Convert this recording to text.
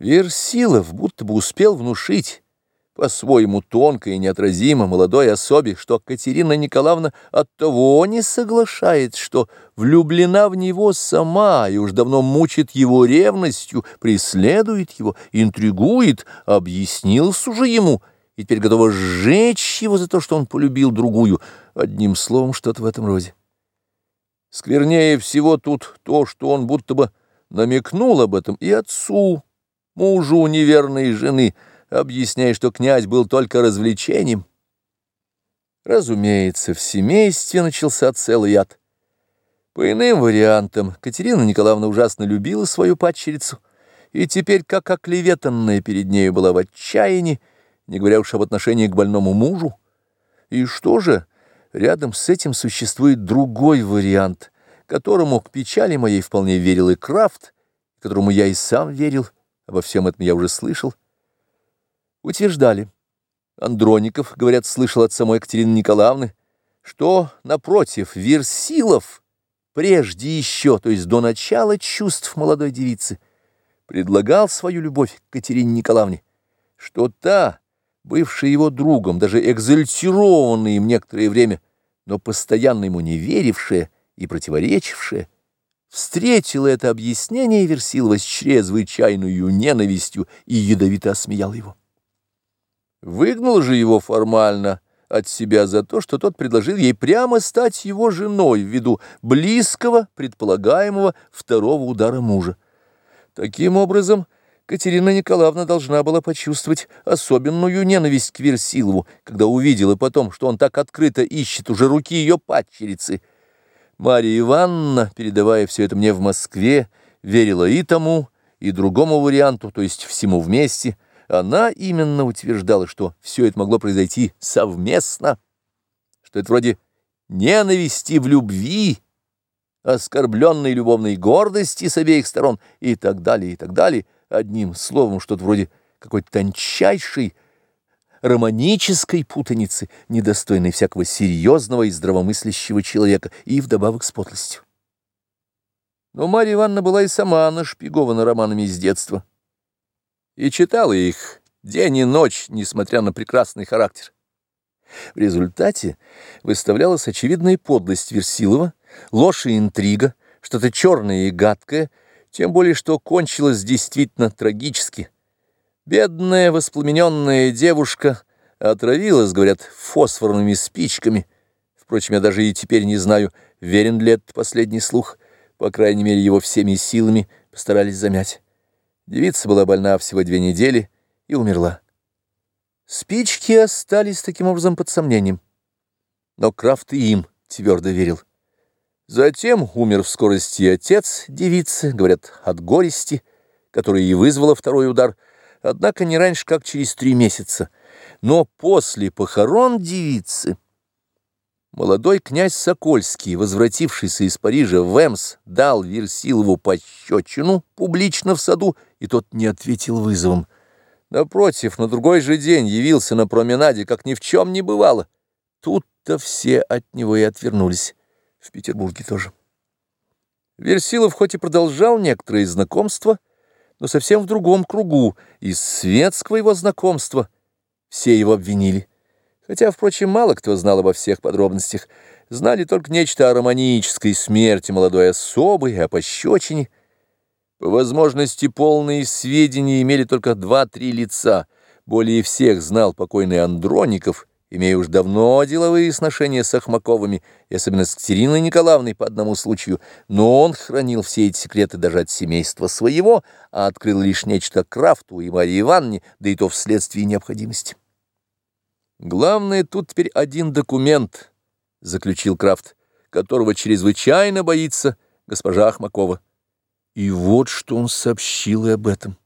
Версилов будто бы успел внушить по-своему тонко и неотразимо молодой особе, что Катерина Николаевна от того не соглашается, что влюблена в него сама и уж давно мучит его ревностью, преследует его, интригует, объяснился уже ему и теперь готова сжечь его за то, что он полюбил другую, одним словом, что-то в этом роде. Сквернее всего тут то, что он будто бы намекнул об этом и отцу, мужу неверной жены, объясняя, что князь был только развлечением. Разумеется, в семействе начался целый ад. По иным вариантам, Катерина Николаевна ужасно любила свою падчерицу, и теперь, как оклеветанная перед нею была в отчаянии, не говоря уж об отношении к больному мужу. И что же, рядом с этим существует другой вариант, которому к печали моей вполне верил и Крафт, которому я и сам верил, обо всем этом я уже слышал, утверждали. Андроников, говорят, слышал от самой Екатерины Николаевны, что, напротив, Версилов, прежде еще, то есть до начала чувств молодой девицы, предлагал свою любовь к Катерине Николаевне, что та, бывшая его другом, даже экзальтированная им некоторое время, но постоянно ему не верившая и противоречившая, встретила это объяснение Версилова с чрезвычайную ненавистью и ядовито осмеял его. Выгнал же его формально от себя за то, что тот предложил ей прямо стать его женой ввиду близкого, предполагаемого второго удара мужа. Таким образом, Катерина Николаевна должна была почувствовать особенную ненависть к Версилову, когда увидела потом, что он так открыто ищет уже руки ее падчерицы. Марья Ивановна, передавая все это мне в Москве, верила и тому, и другому варианту, то есть всему вместе, она именно утверждала, что все это могло произойти совместно, что это вроде ненависти в любви, оскорбленной любовной гордости с обеих сторон и так далее, и так далее. Одним словом, что-то вроде какой-то тончайшей романической путаницы, недостойной всякого серьезного и здравомыслящего человека, и вдобавок с подлостью. Но Марья Ивановна была и сама нашпигована романами с детства и читала их день и ночь, несмотря на прекрасный характер. В результате выставлялась очевидная подлость Версилова, ложь и интрига, что-то черное и гадкое, тем более что кончилось действительно трагически. Бедная воспламененная девушка отравилась, говорят, фосфорными спичками. Впрочем, я даже и теперь не знаю, верен ли этот последний слух. По крайней мере, его всеми силами постарались замять. Девица была больна всего две недели и умерла. Спички остались таким образом под сомнением. Но Крафт им твердо верил. Затем умер в скорости отец девицы, говорят, от горести, который и вызвала второй удар, однако не раньше, как через три месяца. Но после похорон девицы... Молодой князь Сокольский, возвратившийся из Парижа в Эмс, дал Версилову пощечину публично в саду, и тот не ответил вызовом. Напротив, на другой же день явился на променаде, как ни в чем не бывало. Тут-то все от него и отвернулись. В Петербурге тоже. Версилов хоть и продолжал некоторые знакомства, но совсем в другом кругу, из светского его знакомства все его обвинили. Хотя, впрочем, мало кто знал обо всех подробностях. Знали только нечто о романической смерти молодой особы и о пощечине. По возможности полные сведения имели только два-три лица. Более всех знал покойный Андроников, имея уж давно деловые сношения с Ахмаковыми, и особенно с Катериной Николаевной по одному случаю, но он хранил все эти секреты даже от семейства своего, а открыл лишь нечто Крафту и Марии Ивановне, да и то вследствие необходимости. Главное, тут теперь один документ, заключил Крафт, которого чрезвычайно боится госпожа Ахмакова. И вот что он сообщил и об этом.